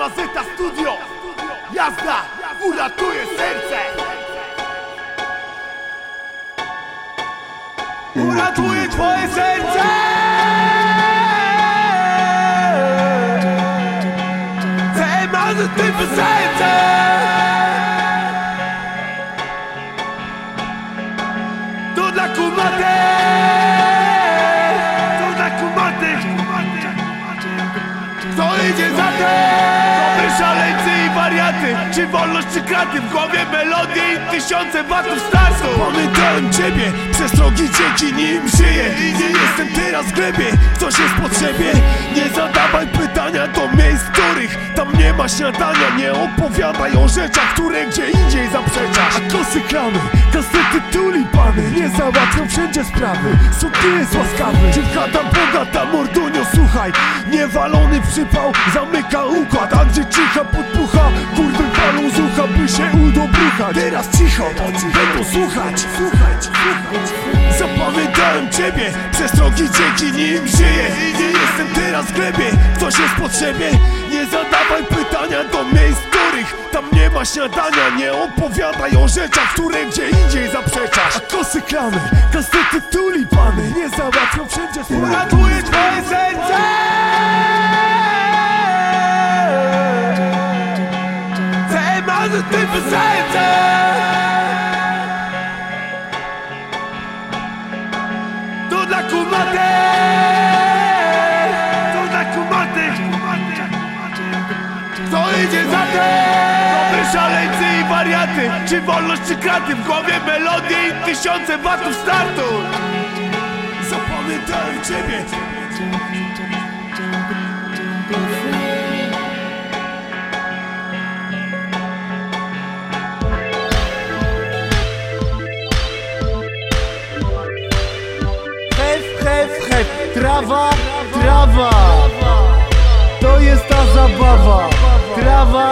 Mazeta Studio. Jazda uratuje serce. Uratuje twoje serce. Це Mazety serce To dla kumaty. To dla kumaty. Kto idzie za tym? Wariaty Czy wolność czy kraty W głowie melodie i tysiące watów startu. Pamiętałem ciebie Przestrogi dzięki nim żyję I nie jestem teraz w glebie Ktoś jest w potrzebie? Nie zadawaj pytania do miejsc, których Tam nie ma śniadania. Nie opowiadaj o rzeczach, które gdzie indziej zaprzeczasz. A kosy klamy, kasety tulipany Nie załatwią wszędzie sprawy. Sąd nie jest łaskawy. Dziewka tam bogata, mordunio słuchaj. Niewalony przypał zamyka układ A gdzie cicha podpucha się udobruchać. Teraz cicho, będą słuchać Słuchać, słuchać. Zapamiętałem ciebie Przestrogi dzięki nim żyję I nie jestem teraz w glebie Ktoś jest w potrzebie? Nie zadawaj pytania do miejsc, których Tam nie ma śniadania. Nie opowiadaj o rzeczach, które gdzie indziej zaprzeczasz. A kosy klamy, kasety tulipany this people sente To dla kumaty. To dla kumaty. Co idzie za tym? szaleńcy i wariaty. Czy wolność, czy kraty? W głowie melodie i tysiące watów startu. Zapomnę to i ciebie. Trawa, trawa. To jest ta zabawa. Trawa